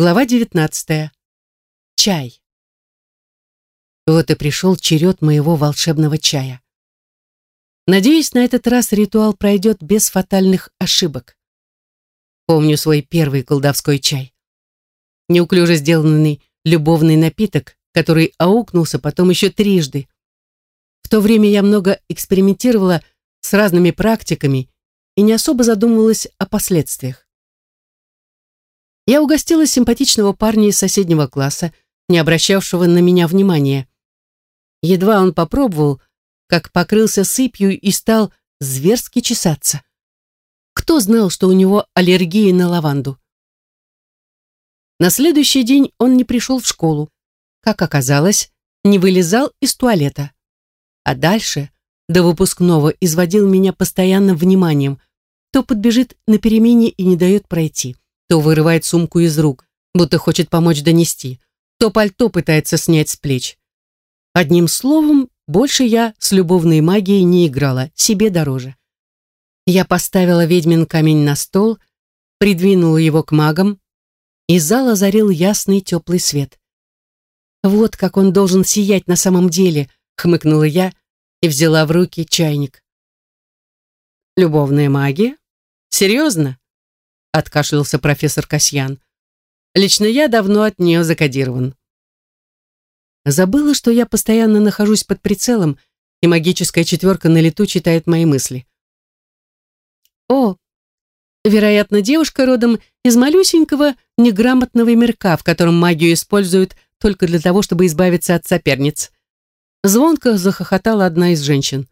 Глава 19. Чай. Вот и пришел черед моего волшебного чая. Надеюсь, на этот раз ритуал пройдет без фатальных ошибок. Помню свой первый колдовской чай. Неуклюже сделанный любовный напиток, который аукнулся потом еще трижды. В то время я много экспериментировала с разными практиками и не особо задумывалась о последствиях. Я угостила симпатичного парня из соседнего класса, не обращавшего на меня внимания. Едва он попробовал, как покрылся сыпью и стал зверски чесаться. Кто знал, что у него аллергия на лаванду? На следующий день он не пришел в школу. Как оказалось, не вылезал из туалета. А дальше, до выпускного, изводил меня постоянным вниманием. То подбежит на перемене и не дает пройти то вырывает сумку из рук, будто хочет помочь донести, то пальто пытается снять с плеч. Одним словом, больше я с любовной магией не играла, себе дороже. Я поставила ведьмин камень на стол, придвинула его к магам, и зал озарил ясный теплый свет. «Вот как он должен сиять на самом деле», — хмыкнула я и взяла в руки чайник. «Любовная магия? Серьезно?» Откашлялся профессор Касьян. Лично я давно от нее закодирован. Забыла, что я постоянно нахожусь под прицелом, и магическая четверка на лету читает мои мысли. О, вероятно, девушка родом из малюсенького, неграмотного мирка, в котором магию используют только для того, чтобы избавиться от соперниц. Звонко захохотала одна из женщин.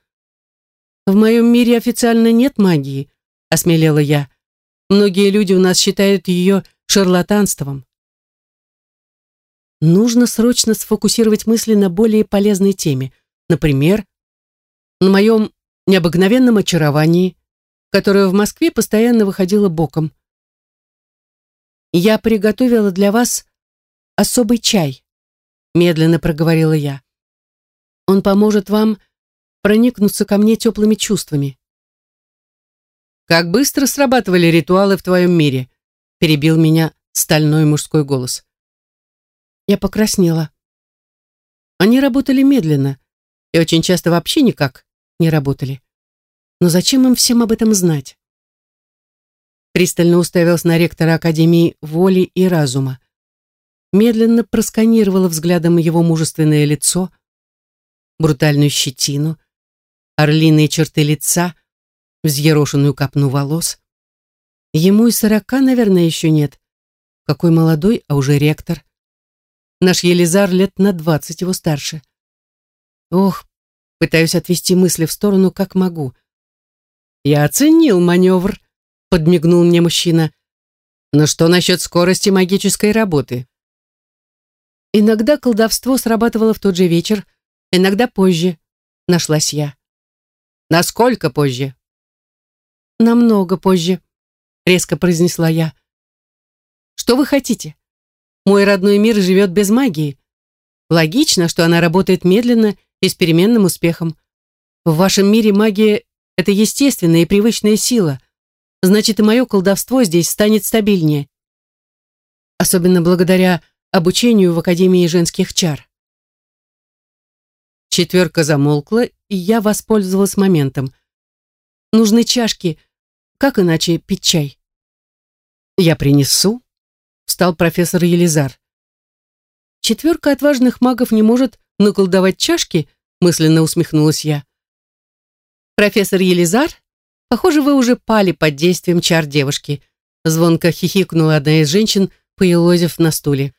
«В моем мире официально нет магии», — осмелела я. Многие люди у нас считают ее шарлатанством. Нужно срочно сфокусировать мысли на более полезной теме. Например, на моем необыкновенном очаровании, которое в Москве постоянно выходило боком. «Я приготовила для вас особый чай», медленно проговорила я. «Он поможет вам проникнуться ко мне теплыми чувствами. Как быстро срабатывали ритуалы в твоем мире?» перебил меня стальной мужской голос. Я покраснела. Они работали медленно и очень часто вообще никак не работали. Но зачем им всем об этом знать? Пристально уставился на ректора Академии воли и разума. Медленно просканировала взглядом его мужественное лицо, брутальную щетину, орлиные черты лица — взъерошенную копну волос. Ему и сорока, наверное, еще нет. Какой молодой, а уже ректор. Наш Елизар лет на двадцать его старше. Ох, пытаюсь отвести мысли в сторону, как могу. Я оценил маневр, подмигнул мне мужчина. Но что насчет скорости магической работы? Иногда колдовство срабатывало в тот же вечер, иногда позже, нашлась я. Насколько позже? Намного позже», — резко произнесла я. «Что вы хотите? Мой родной мир живет без магии. Логично, что она работает медленно и с переменным успехом. В вашем мире магия — это естественная и привычная сила. Значит, и мое колдовство здесь станет стабильнее. Особенно благодаря обучению в Академии женских чар». Четверка замолкла, и я воспользовалась моментом. «Нужны чашки, как иначе пить чай? Я принесу, встал профессор Елизар. Четверка отважных магов не может наколдовать чашки, мысленно усмехнулась я. Профессор Елизар, похоже, вы уже пали под действием чар девушки. Звонко хихикнула одна из женщин, поелозив на стуле.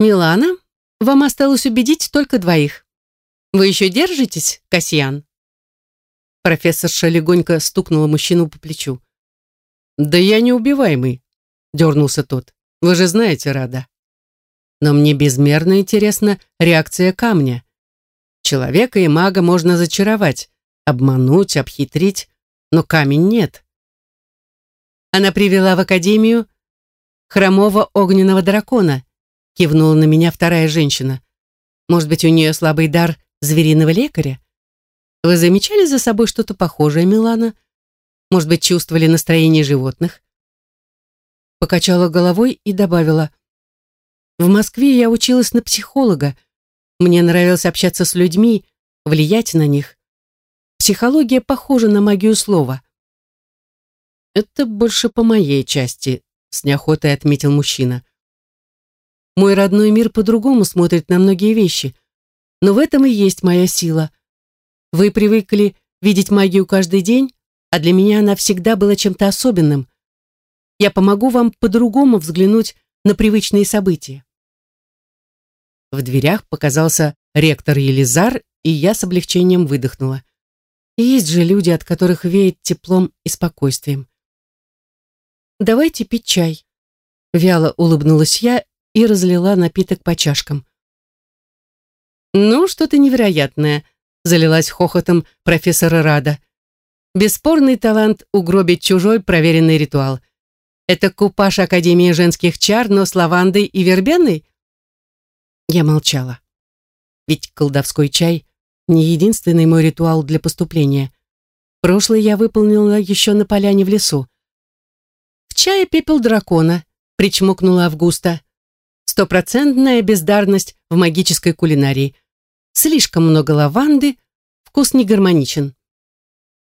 Милана, вам осталось убедить только двоих. Вы еще держитесь, Касьян? Профессорша легонько стукнула мужчину по плечу. «Да я неубиваемый», — дернулся тот. «Вы же знаете, Рада. Но мне безмерно интересна реакция камня. Человека и мага можно зачаровать, обмануть, обхитрить, но камень нет». Она привела в академию хромого огненного дракона, кивнула на меня вторая женщина. Может быть, у нее слабый дар звериного лекаря? Вы замечали за собой что-то похожее, Милана? Может быть, чувствовали настроение животных? Покачала головой и добавила. В Москве я училась на психолога. Мне нравилось общаться с людьми, влиять на них. Психология похожа на магию слова. Это больше по моей части, с неохотой отметил мужчина. Мой родной мир по-другому смотрит на многие вещи. Но в этом и есть моя сила. Вы привыкли видеть магию каждый день, а для меня она всегда была чем-то особенным. Я помогу вам по-другому взглянуть на привычные события. В дверях показался ректор Елизар, и я с облегчением выдохнула. Есть же люди, от которых веет теплом и спокойствием. «Давайте пить чай», — вяло улыбнулась я и разлила напиток по чашкам. «Ну, что-то невероятное», — залилась хохотом профессора Рада. «Бесспорный талант угробить чужой проверенный ритуал. Это купаж Академии женских чар, но с лавандой и вербеной?» Я молчала. Ведь колдовской чай — не единственный мой ритуал для поступления. Прошлый я выполнила еще на поляне в лесу. «В чае пепел дракона», — причмокнула Августа. «Стопроцентная бездарность в магической кулинарии. Слишком много лаванды, вкус не гармоничен».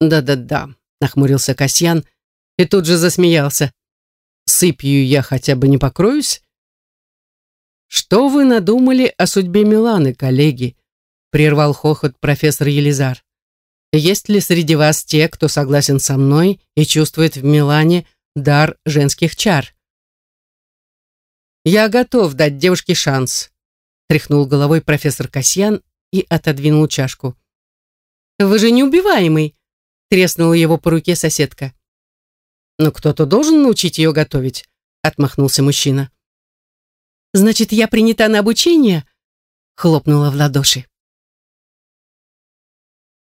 «Да-да-да», — нахмурился Касьян и тут же засмеялся. «Сыпью я хотя бы не покроюсь?» «Что вы надумали о судьбе Миланы, коллеги?» прервал хохот профессор Елизар. «Есть ли среди вас те, кто согласен со мной и чувствует в Милане дар женских чар?» «Я готов дать девушке шанс», тряхнул головой профессор Касьян и отодвинул чашку. «Вы же неубиваемый!» треснула его по руке соседка. «Но кто-то должен научить ее готовить», отмахнулся мужчина. «Значит, я принята на обучение?» хлопнула в ладоши.